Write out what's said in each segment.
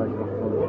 Allah'a emanet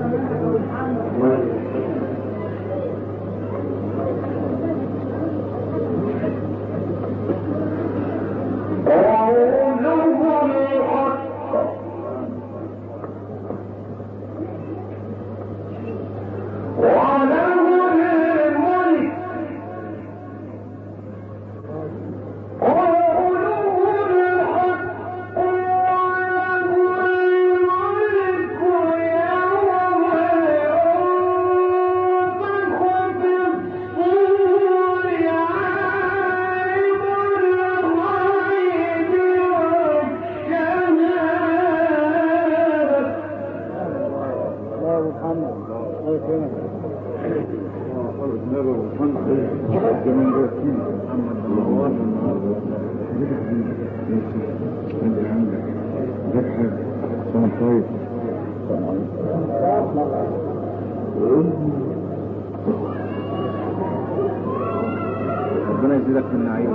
ما ربنا يزيدك من نعيم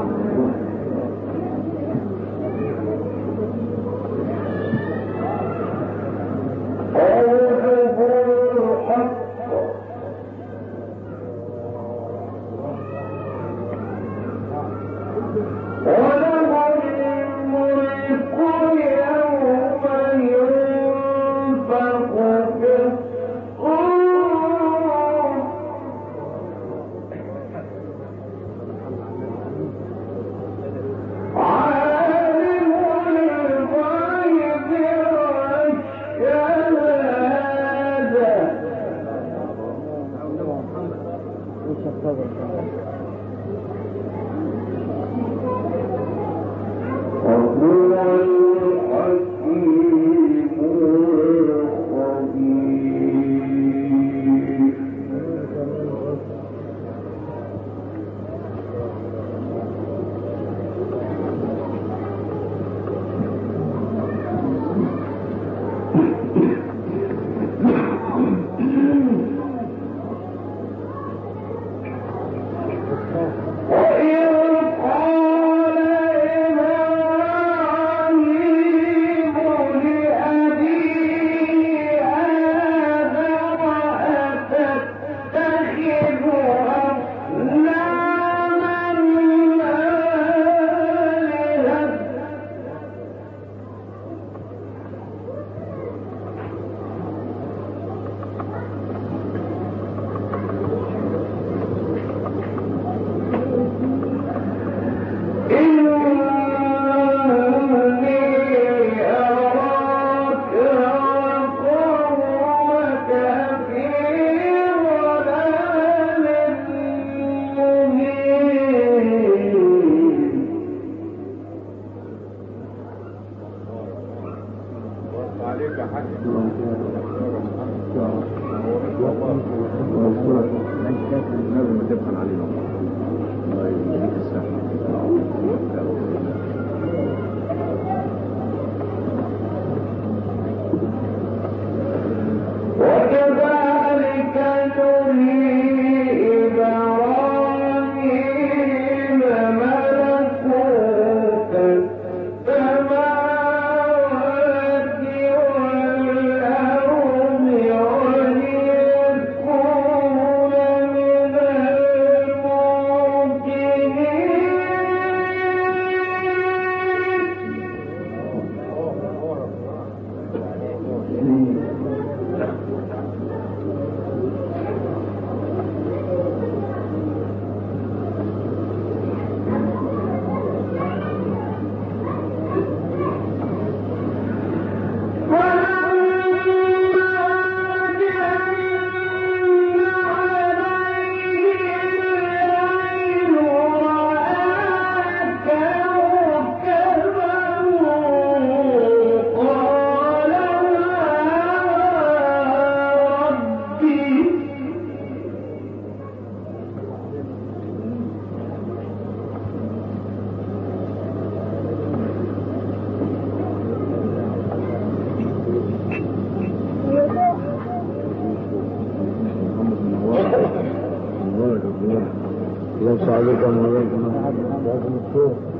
سال کا مدد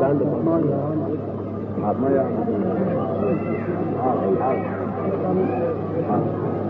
جاهد عندك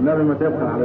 النبي ما تبخل على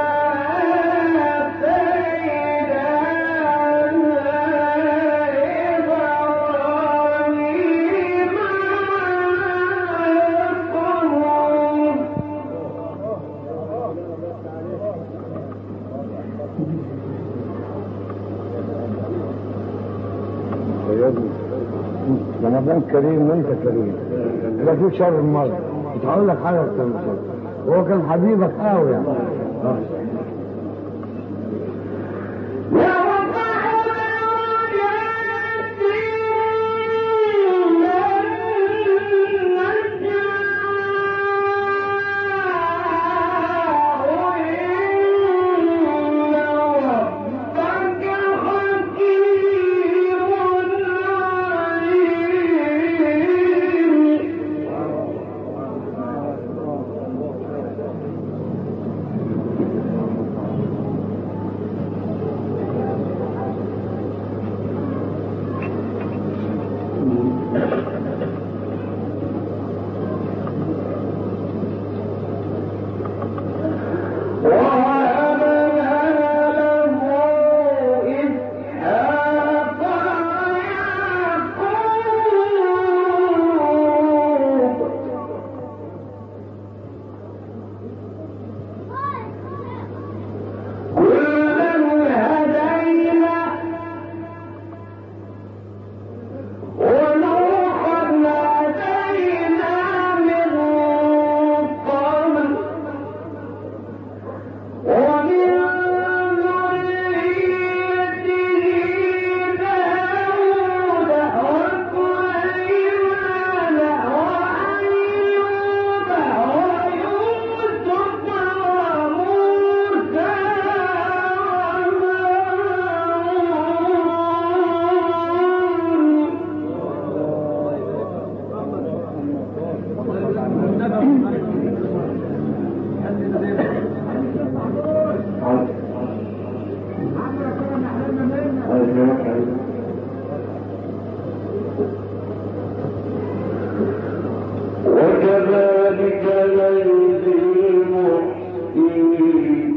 رمضان كريم وانت كريم لا في شر المرض مش لك حاجه اكتر من كده هو كان حبيبك قوي يعني وكذلك نجزي المحسنين.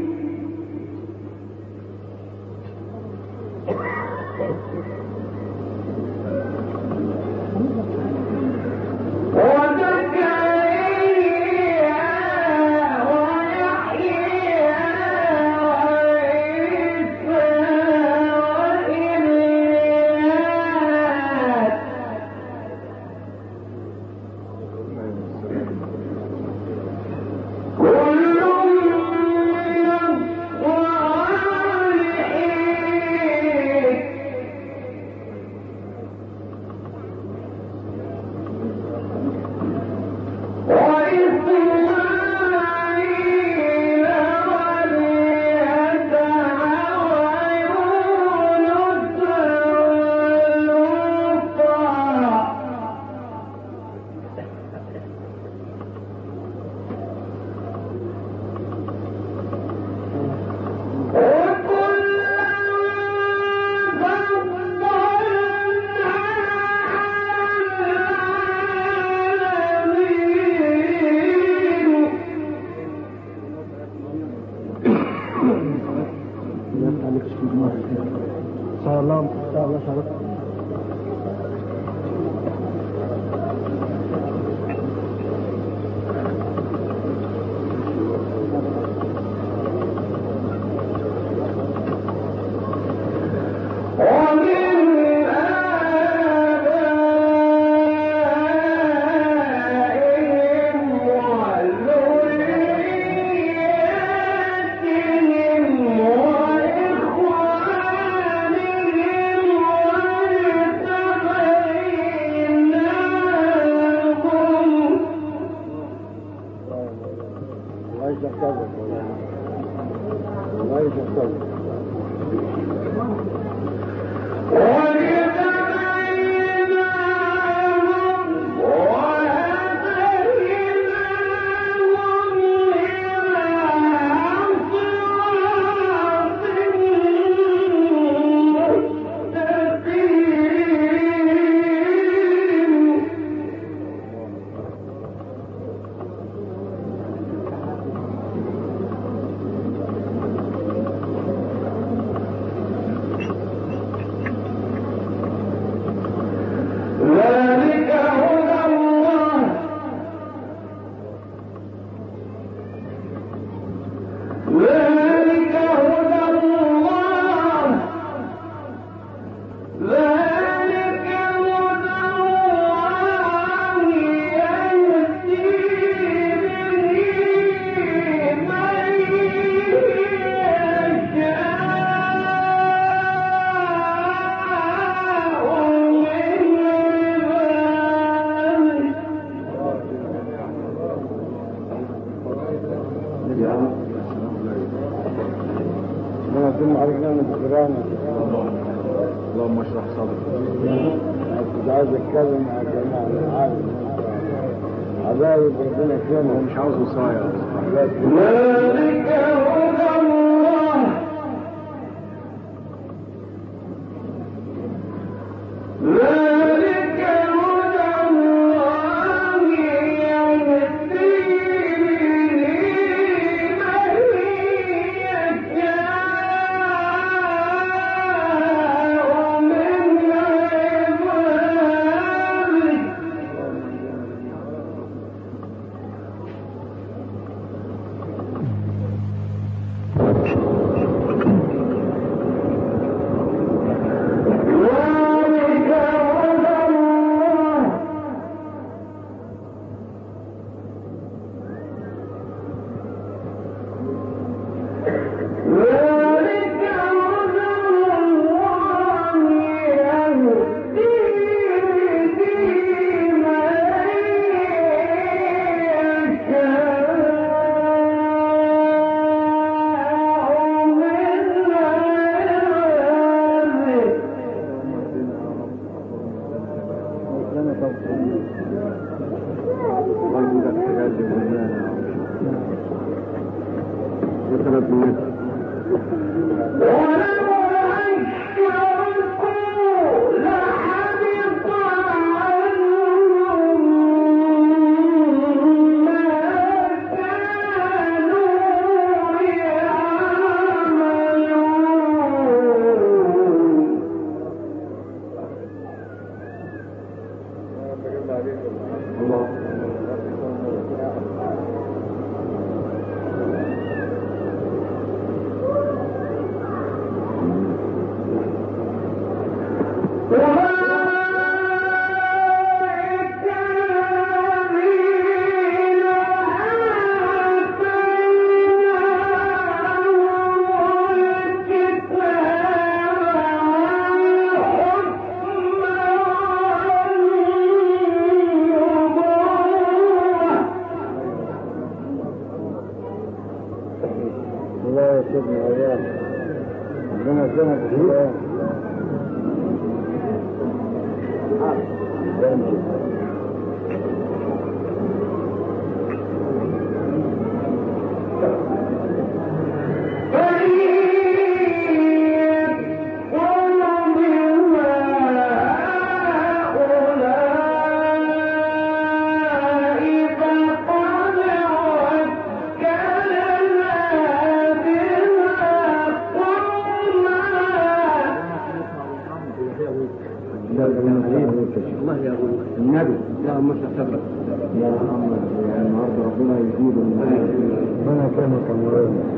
النهارده ربنا يزيد ربنا يكرمك يا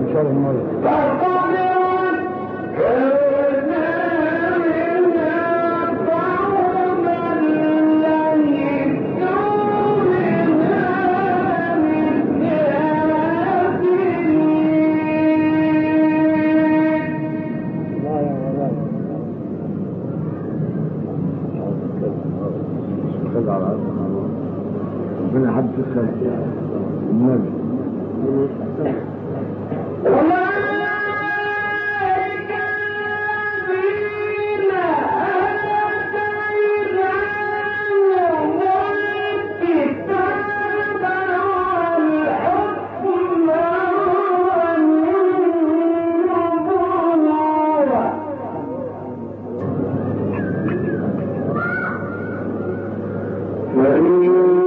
ان شاء الله وَإِنَّ